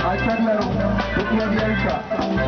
I can't let him. Look at the anchor.